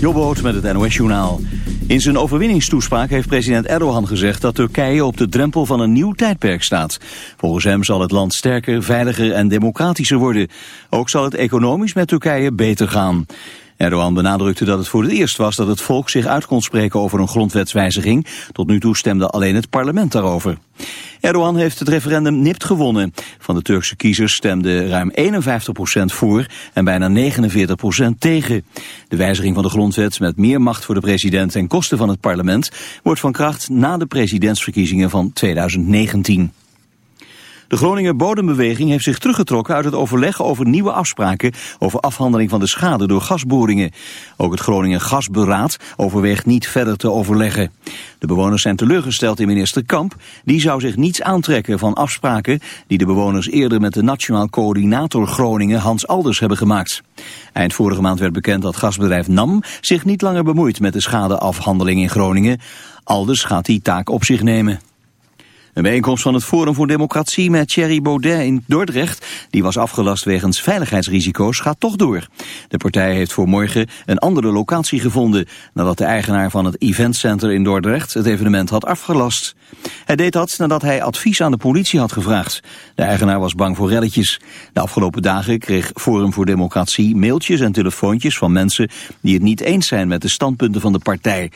Jobboot met het NOS-journaal. In zijn overwinningstoespraak heeft president Erdogan gezegd dat Turkije op de drempel van een nieuw tijdperk staat. Volgens hem zal het land sterker, veiliger en democratischer worden. Ook zal het economisch met Turkije beter gaan. Erdogan benadrukte dat het voor het eerst was dat het volk zich uit kon spreken over een grondwetswijziging. Tot nu toe stemde alleen het parlement daarover. Erdogan heeft het referendum nipt gewonnen. Van de Turkse kiezers stemde ruim 51% voor en bijna 49% tegen. De wijziging van de grondwet met meer macht voor de president en kosten van het parlement wordt van kracht na de presidentsverkiezingen van 2019. De Groninger Bodembeweging heeft zich teruggetrokken uit het overleg over nieuwe afspraken over afhandeling van de schade door gasboringen. Ook het Groningen Gasberaad overweegt niet verder te overleggen. De bewoners zijn teleurgesteld in minister Kamp. Die zou zich niets aantrekken van afspraken die de bewoners eerder met de Nationaal Coördinator Groningen Hans Alders hebben gemaakt. Eind vorige maand werd bekend dat gasbedrijf NAM zich niet langer bemoeit met de schadeafhandeling in Groningen. Alders gaat die taak op zich nemen. Een bijeenkomst van het Forum voor Democratie met Thierry Baudet in Dordrecht, die was afgelast wegens veiligheidsrisico's, gaat toch door. De partij heeft voor morgen een andere locatie gevonden, nadat de eigenaar van het eventcenter in Dordrecht het evenement had afgelast. Hij deed dat nadat hij advies aan de politie had gevraagd. De eigenaar was bang voor relletjes. De afgelopen dagen kreeg Forum voor Democratie mailtjes en telefoontjes van mensen die het niet eens zijn met de standpunten van de partij.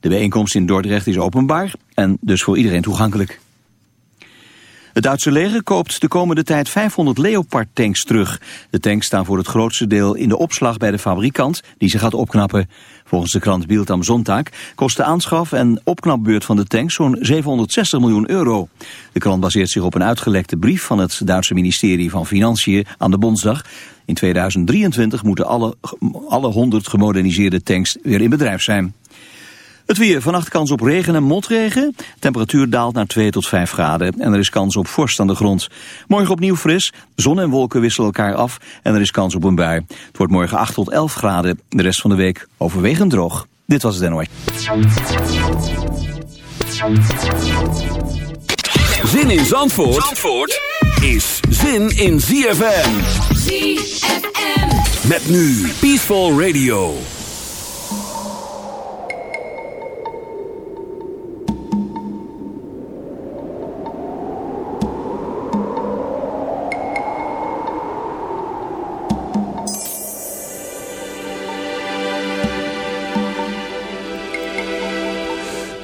De bijeenkomst in Dordrecht is openbaar en dus voor iedereen toegankelijk. Het Duitse leger koopt de komende tijd 500 Leopard-tanks terug. De tanks staan voor het grootste deel in de opslag bij de fabrikant die ze gaat opknappen. Volgens de krant Bild am Sonntag kost de aanschaf en opknapbeurt van de tanks zo'n 760 miljoen euro. De krant baseert zich op een uitgelekte brief van het Duitse ministerie van Financiën aan de Bondsdag. In 2023 moeten alle, alle 100 gemoderniseerde tanks weer in bedrijf zijn. Het weer. Vannacht kans op regen en motregen. Temperatuur daalt naar 2 tot 5 graden. En er is kans op vorst aan de grond. Morgen opnieuw fris. Zon en wolken wisselen elkaar af. En er is kans op een bui. Het wordt morgen 8 tot 11 graden. De rest van de week overwegend droog. Dit was het NOS. Zin in Zandvoort, Zandvoort is zin in ZFM. ZFM. Met nu Peaceful Radio.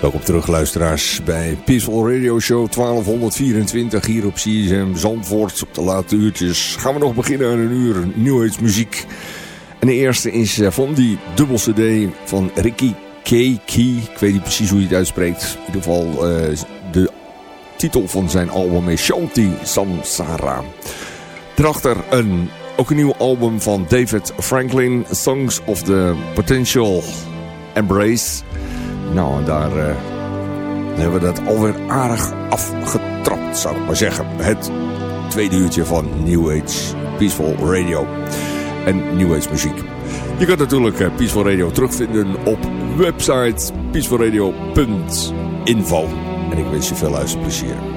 Welkom terug luisteraars bij Peaceful Radio Show 1224 hier op CSM Zandvoort. Op de late uurtjes gaan we nog beginnen aan een uur muziek. En de eerste is eh, van die dubbel cd van Ricky Key. Ik weet niet precies hoe je het uitspreekt. In ieder geval uh, de titel van zijn album is Shanti Samsara. Daarachter een, ook een nieuw album van David Franklin. Songs of the Potential Embrace... Nou, daar uh, hebben we dat alweer aardig afgetrapt, zou ik maar zeggen. Het tweede uurtje van New Age Peaceful Radio en New Age muziek. Je kunt natuurlijk uh, Peaceful Radio terugvinden op website peacefulradio.info. En ik wens je veel luisterplezier.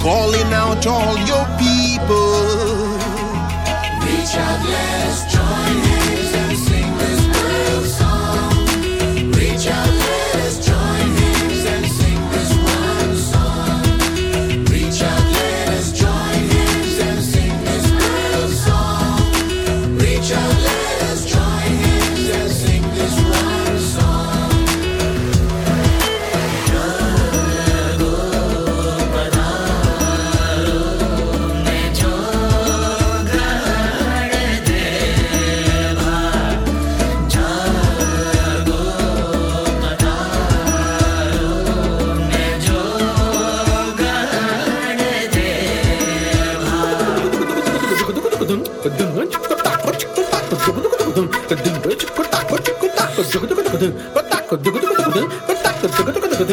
calling out all your people. Reach out, let's join I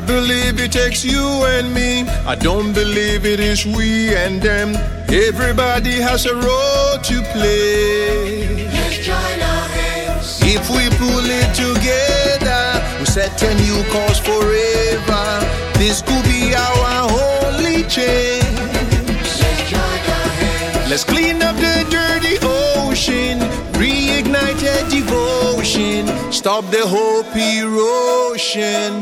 believe it takes you and me. I don't believe it is we and them. Everybody has a role to play. Let's join our hands. If we pull it together, we set a new course forever. This could be Let's clean up the dirty ocean, reignite your devotion, stop the hope erosion.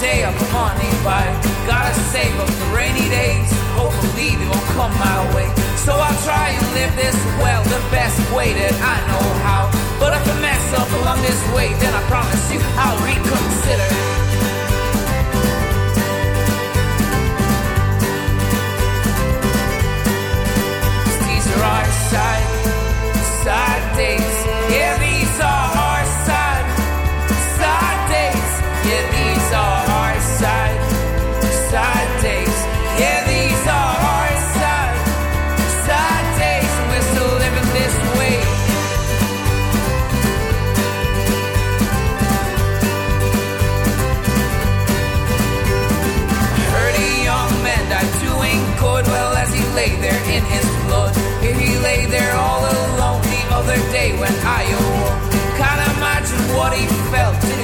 Day of money by. Gotta save up the rainy days. Hopefully they won't come my way. So i'll try and live this well the best way that i know how. But if i mess up along this way then i promise you i'll reconsider. These are our side side days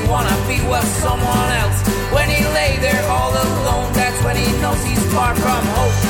wanna be with someone else. When he lay there all alone that's when he knows he's far from hope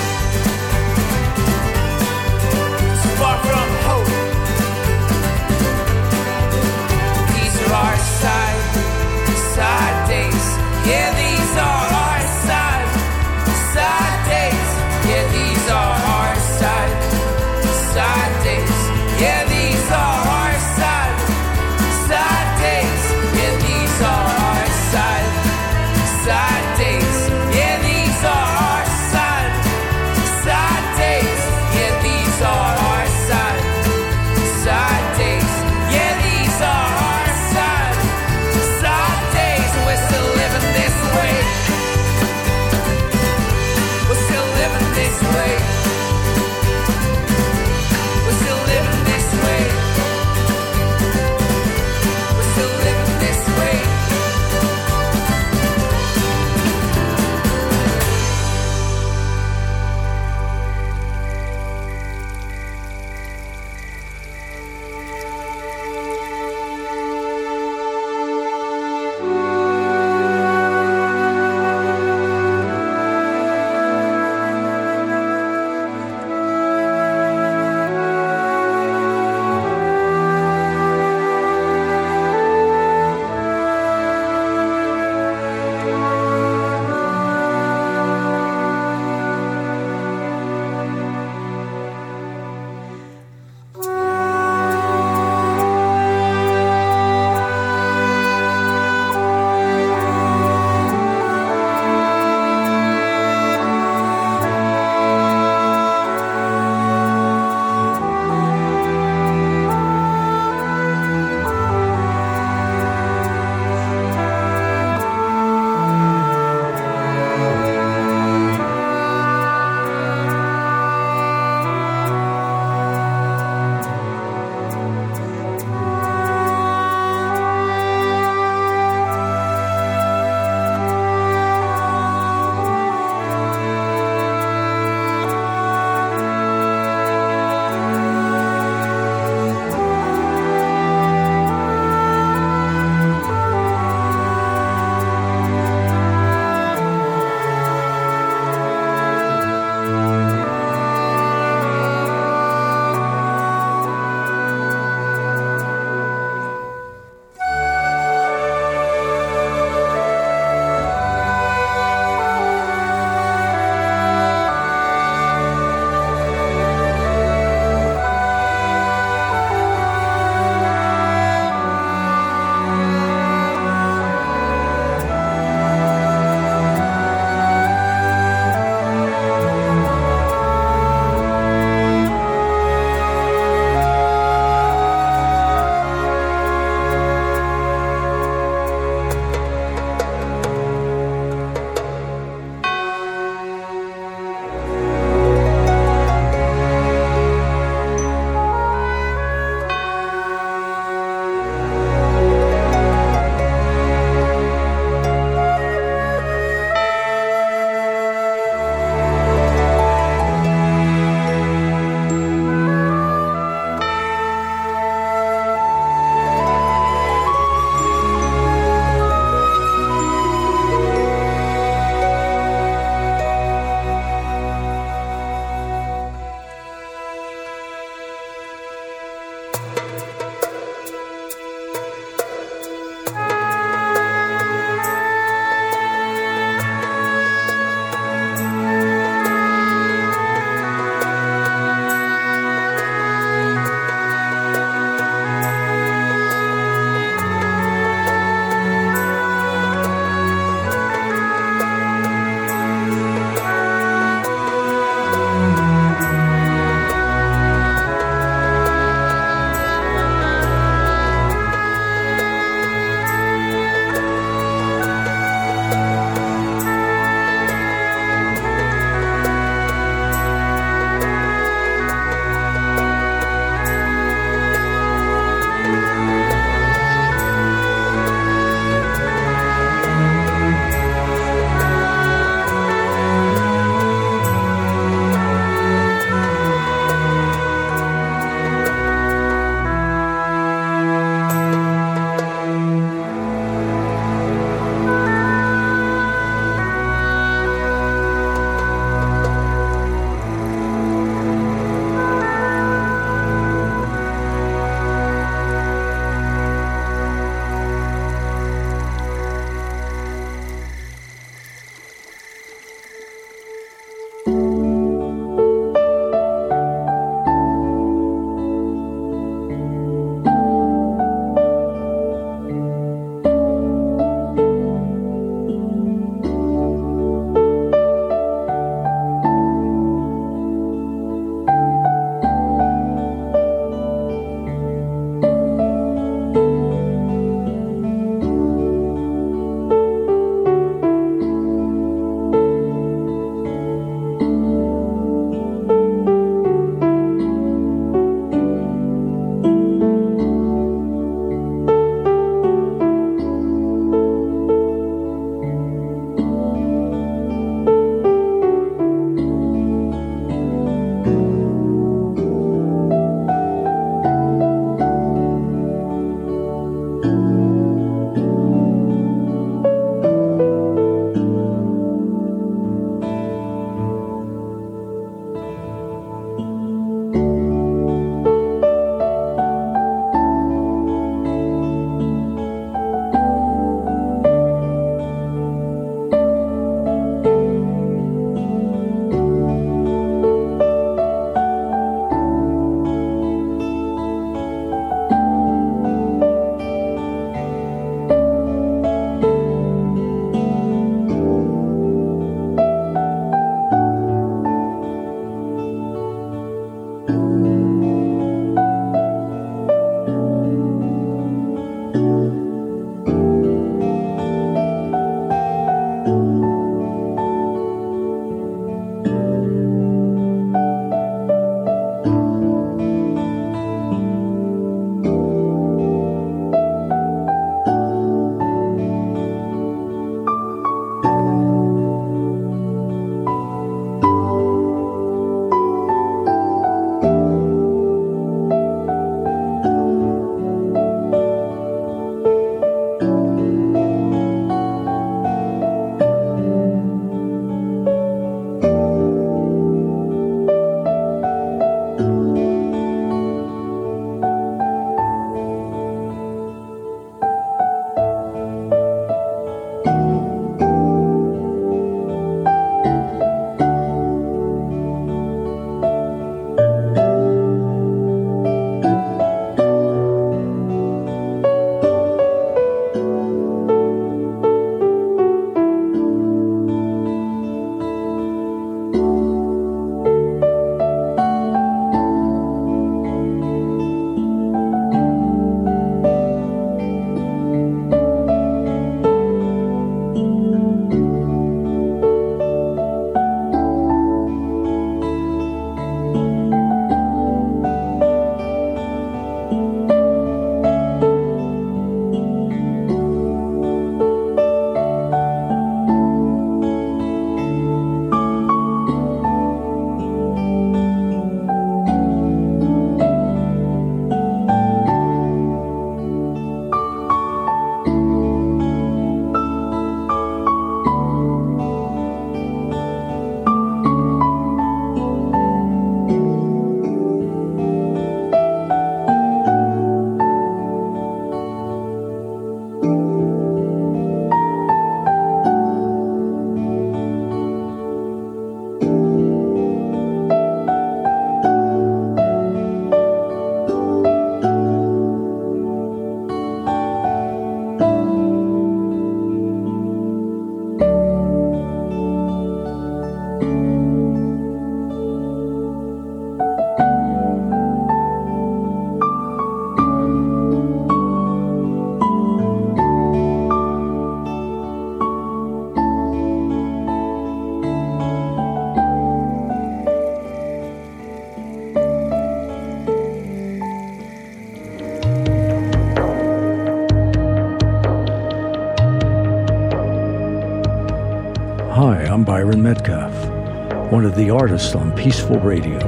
the Artist on Peaceful Radio.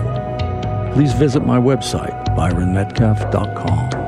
Please visit my website, byronmetcalf.com.